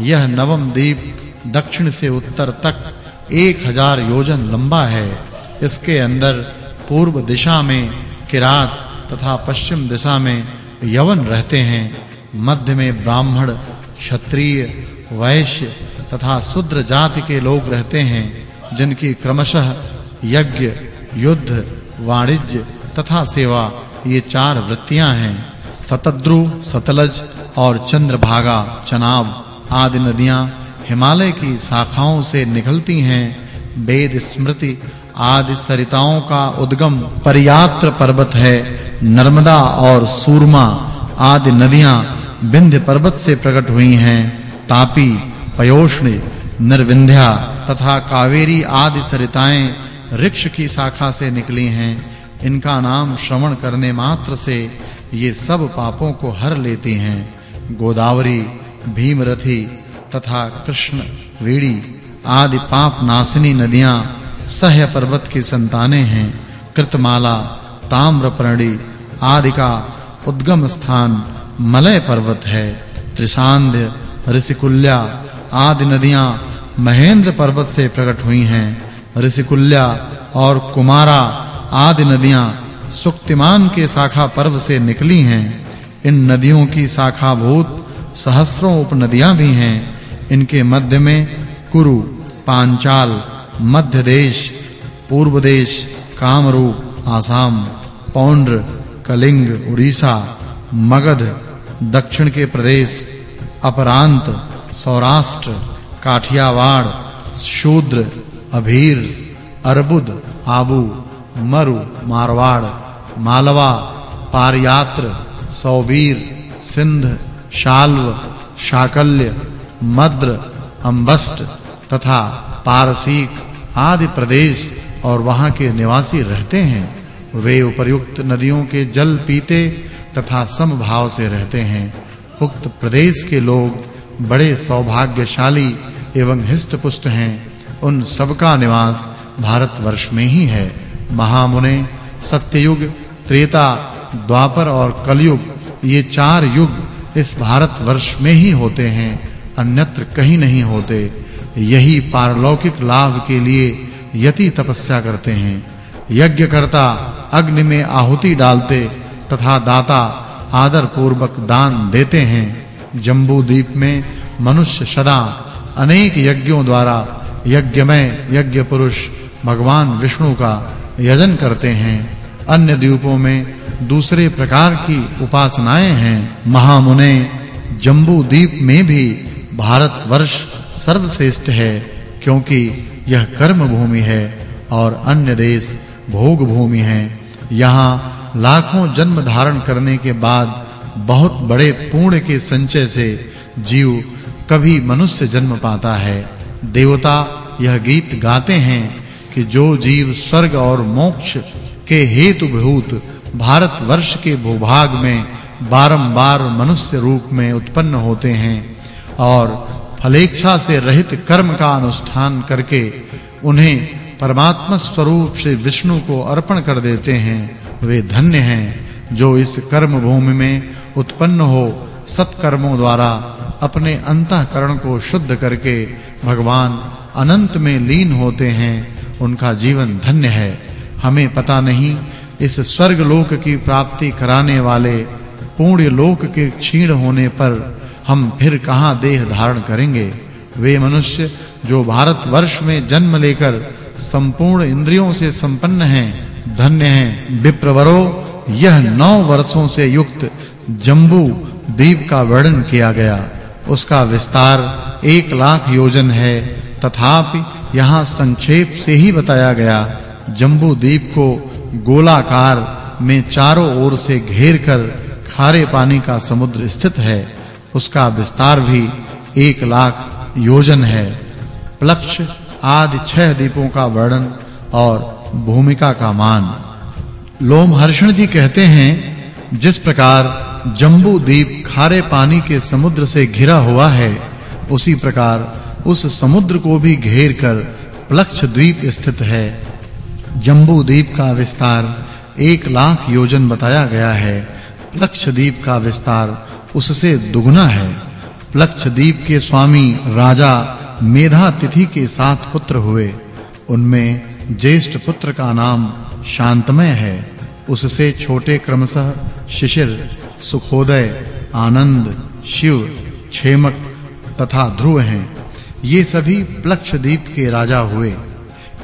यह नवम द्वीप दक्षिण से उत्तर तक एक हज़ार योजन लंबा है। इसके अंदर पूर्व दिशा में किरात तथा पश्चिम दिशा में यवन रहते हैं। मध्य में ब्राह्मण, क्षत्रिय, वैश्य तथा शूद्र जाति के लोग रहते हैं, जिनकी क्रमशः यज्ञ, युद्ध, वाणिज्य तथा सेवा ये चार वृत्तियाँ हैं। सतद्रु, सतलज और चंद्रभागा, चनाब। आदि नदियाँ हिमालय की शाखाओं से निकलती हैं, वेद स्मृति आदि सरिताओं का उद्गम परियात्र पर्वत है, नर्मदा और सूरमा आदि नदियाँ विंध्य पर्वत से प्रकट हुई हैं, तापी, पयोष्ण, निर्विंध्या तथा कावेरी आदि सरिताएँ ऋक्ष की शाखा से निकली हैं। इनका नाम श्रवण करने मात्र से ये सब पापों को हर लेती हैं। गोदावरी भीमरथी तथा कृष्ण, वेड़ी आदि पाप नाशिनी नदियाँ सह्य पर्वत की संतानें हैं। कृतमाला, ताम्रपर्णी आदि का उद्गम स्थान मलय पर्वत है। त्रिशांध्य ऋषिकुल्या आदि नदियाँ महेंद्र पर्वत से प्रकट हुई हैं। ऋषिकुल्या और कुमारा आदि नदियाँ सुक्तिमान के शाखा पर्व से निकली हैं। इन नदियों की शाखा भूत सहस्रों उपनदियाँ भी हैं। इनके मध्य में कुरु, पांचाल, मध्य देश, पूर्व देश, कामरूप, आसाम, पौंड्र, कलिंग, उड़ीसा, मगध, दक्षिण के प्रदेश, अपरांत, सौराष्ट्र, काठियावाड़, शूद्र, अभीर, अर्बुद, आबू, मरु, मारवाड़, मालवा, पारयात्र, सौबीर, सिंध शाल्व, शाकल्य, मद्र अम्बस्ट तथा पारसीक आदि प्रदेश और वहाँ के निवासी रहते हैं। वे उपर्युक्त नदियों के जल पीते तथा समभाव से रहते हैं। उक्त प्रदेश के लोग बड़े सौभाग्यशाली एवं हिष्ट-पुष्ट हैं। उन सबका निवास भारतवर्ष में ही है। महामुने, सत्ययुग, त्रेता, द्वापर और कलयुग, ये चार युग इस भारतवर्ष में ही होते हैं, अन्यत्र कहीं नहीं होते। यही पारलौकिक लाभ के लिए यति तपस्या करते हैं। यज्ञकर्ता अग्नि में आहुति डालते तथा दाता आदर पूर्वक दान देते हैं। जम्बू द्वीप में मनुष्य सदा अनेक यज्ञों द्वारा यज्ञमय यज्ञ पुरुष भगवान विष्णु का यजन करते हैं। अन्य द्वीपों में दूसरे प्रकार की उपासनाएँ हैं। महामुने, जम्बू द्वीप में भी भारतवर्ष सर्वश्रेष्ठ है, क्योंकि यह कर्म भूमि है और अन्य देश भोग भूमि है। यहाँ लाखों जन्म धारण करने के बाद बहुत बड़े पुण्य के संचय से जीव कभी मनुष्य जन्म पाता है। देवता यह गीत गाते हैं कि जो जीव स्वर्ग और मोक्ष के हेतु भूत, भारत वर्ष के भूभाग में बारंबार मनुष्य रूप में उत्पन्न होते हैं और फलेच्छा से रहित कर्म का अनुष्ठान करके उन्हें परमात्मा स्वरूप से विष्णु को अर्पण कर देते हैं। वे धन्य हैं जो इस कर्म भूमि में उत्पन्न हो, सत्कर्मों द्वारा अपने अंतःकरण को शुद्ध करके भगवान अनंत में लीन होते हैं। उनका जीवन धन्य है। हमें पता नहीं इस स्वर्ग लोक की प्राप्ति कराने वाले, पूर्ण लोक के क्षीण होने पर हम फिर कहाँ देह धारण करेंगे? वे मनुष्य जो भारत वर्ष में जन्म लेकर संपूर्ण इंद्रियों से संपन्न हैं, धन्य हैं, विप्रवरो, यह नौ वर्षों से युक्त जम्बू द्वीप का वर्णन किया गया। उसका विस्तार एक लाख योजन है, तथापि यहाँ संक्षेप से ही बताया गया जम्बू द्वीप को गोलाकार में चारों ओर से घेर कर खारे पानी का समुद्र स्थित है। उसका विस्तार भी एक लाख योजन है। प्लक्ष आदि छह द्वीपों का वर्णन और भूमिका का मान। लोमहर्षण जी कहते हैं, जिस प्रकार जम्बू द्वीप खारे पानी के समुद्र से घिरा हुआ है, उसी प्रकार उस समुद्र को भी घेर कर प्लक्ष द्वीप स्थित है। जम्बू द्वीप का विस्तार एक लाख योजन बताया गया है। प्लक्ष द्वीप का विस्तार उससे दुगना है। प्लक्षद्वीप के स्वामी राजा मेधा तिथि के सात पुत्र हुए। उनमें ज्येष्ठ पुत्र का नाम शांतमय है। उससे छोटे क्रमशः शिशिर, सुखोदय, आनंद, शिव, क्षेमक तथा ध्रुव हैं। ये सभी प्लक्षद्वीप के राजा हुए।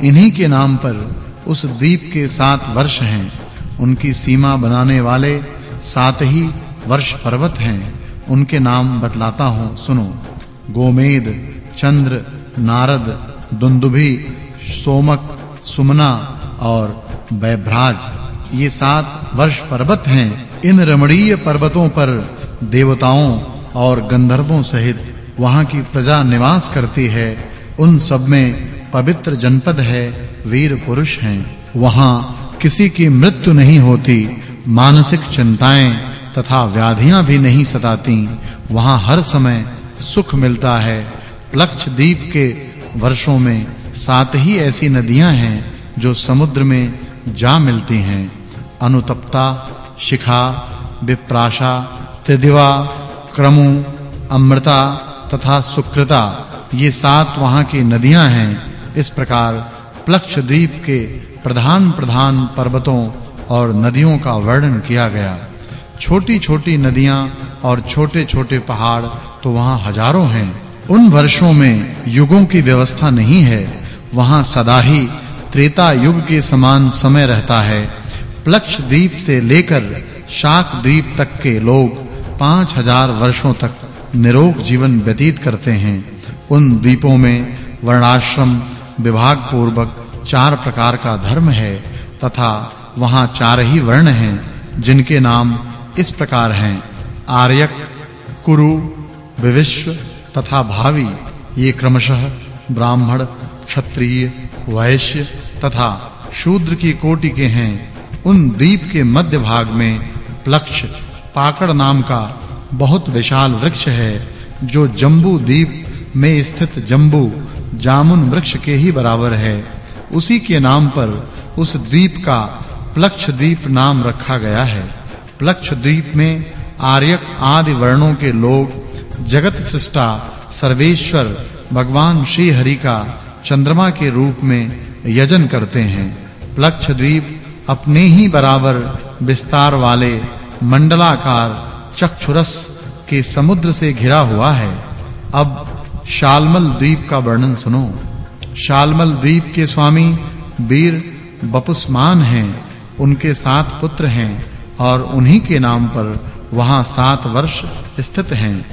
इन्हीं के नाम पर उस द्वीप के सात वर्ष हैं। उनकी सीमा बनाने वाले सात ही वर्ष पर्वत हैं। उनके नाम बतलाता हूँ, सुनो। गोमेद, चंद्र, नारद, दुंदुभि, सोमक, सुमना और वैभ्राज ये सात वर्ष पर्वत हैं। इन रमणीय पर्वतों पर देवताओं और गंधर्वों सहित वहाँ की प्रजा निवास करती है। उन सब में पवित्र जनपद है। वीर पुरुष हैं। वहाँ किसी की मृत्यु नहीं होती। मानसिक चिंताएँ तथा व्याधियाँ भी नहीं सताती। वहाँ हर समय सुख मिलता है। द्वीप के वर्षों में सात ही ऐसी नदियाँ हैं जो समुद्र में जा मिलती हैं। अनुतप्ता, शिखा, विप्राशा त्रिदिवा क्रमु, अमृता तथा सुकृता, ये सात वहाँ की नदियाँ हैं। इस प्रकार द्वीप के प्रधान प्रधान पर्वतों और नदियों का वर्णन किया गया। छोटी-छोटी नदियाँ और छोटे-छोटे पहाड़ तो वहाँ हज़ारों हैं। उन वर्षों में युगों की व्यवस्था नहीं है। वहाँ सदा ही त्रेता युग के समान समय रहता है। प्लक्ष द्वीप से लेकर शाक द्वीप तक के लोग 5000 वर्षों तक निरोग जीवन व्यतीत करते हैं। उन द्वीपों में वर्णाश्रम विभाग पूर्वक चार प्रकार का धर्म है तथा वहाँ चार ही वर्ण हैं, जिनके नाम इस प्रकार हैं। आर्यक, कुरु विविश्व तथा भावी, ये क्रमशः ब्राह्मण, क्षत्रिय, वैश्य तथा शूद्र की कोटि के हैं। उन द्वीप के मध्य भाग में प्लक्ष, पाकड़ नाम का बहुत विशाल वृक्ष है, जो जम्बू द्वीप में स्थित जम्बू जामुन वृक्ष के ही बराबर है। उसी के नाम पर उस द्वीप का प्लक्ष द्वीप नाम रखा गया है। प्लक्ष द्वीप में आर्यक आदि वर्णों के लोग, जगत सृष्टा, सर्वेश्वर, भगवान श्री हरि का चंद्रमा के रूप में यजन करते हैं। प्लक्ष द्वीप अपने ही बराबर विस्तार वाले मंडलाकार चक्षुरस के समुद्र से घिरा हुआ है। अब शालमल द्वीप का वर्णन सुनो। शालमल द्वीप के स्वामी वीर बपुस्मान हैं, उनके सात पुत्र हैं और उन्हीं के नाम पर वहाँ सात वर्ष स्थित हैं,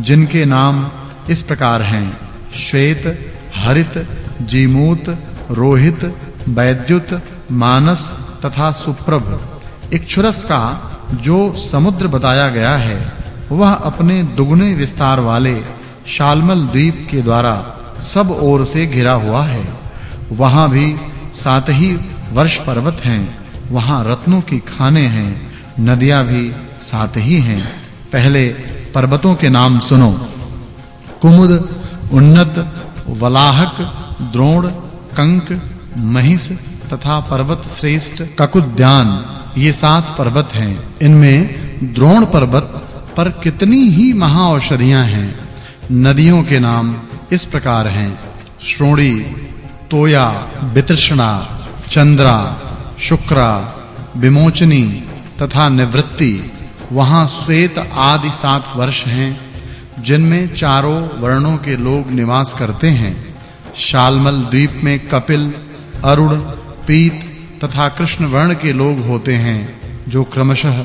जिनके नाम इस प्रकार हैं। श्वेत, हरित, जीमूत, रोहित, वैद्युत, मानस तथा सुप्रभ। इक्षुरस का जो समुद्र बताया गया है, वह अपने दुगने विस्तार वाले शालमल द्वीप के द्वारा सब ओर से घिरा हुआ है। वहाँ भी सात ही वर्ष पर्वत हैं। वहाँ रत्नों की खाने हैं। नदियाँ भी सात ही हैं। पहले पर्वतों के नाम सुनो। कुमुद, उन्नत, वलाहक, द्रोण, कंक, महिष तथा पर्वत श्रेष्ठ ककुद्यान, ये सात पर्वत हैं। इनमें द्रोण पर्वत पर कितनी ही महा महाऔषधियाँ हैं। नदियों के नाम इस प्रकार हैं। श्रोणी, तोया, वितृष्णा, चंद्रा, शुक्रा, विमोचनी तथा निवृत्ति, वहाँ श्वेत आदि सात वर्ष हैं, जिनमें चारों वर्णों के लोग निवास करते हैं। शालमल द्वीप में कपिल, अरुण, पीत तथा कृष्ण वर्ण के लोग होते हैं, जो क्रमशः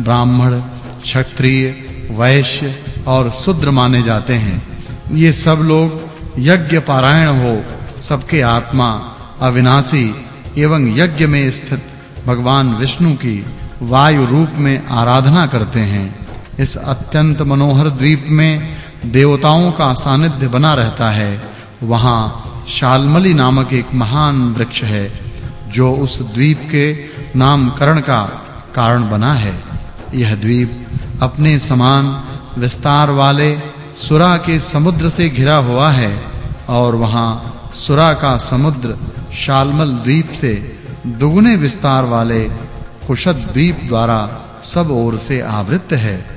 ब्राह्मण, क्षत्रिय, वैश्य और शूद्र माने जाते हैं। ये सब लोग यज्ञ पारायण हो, सबके आत्मा अविनाशी एवं यज्ञ में स्थित भगवान विष्णु की वायु रूप में आराधना करते हैं। इस अत्यंत मनोहर द्वीप में देवताओं का सानिध्य बना रहता है। वहाँ शालमली नामक एक महान वृक्ष है, जो उस द्वीप के नामकरण का कारण बना है। यह द्वीप अपने समान विस्तार वाले सुरा के समुद्र से घिरा हुआ है और वहाँ सुरा का समुद्र शालमल द्वीप से दुगुने विस्तार वाले कुशद द्वीप द्वारा सब ओर से आवृत है।